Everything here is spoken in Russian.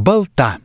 Болта.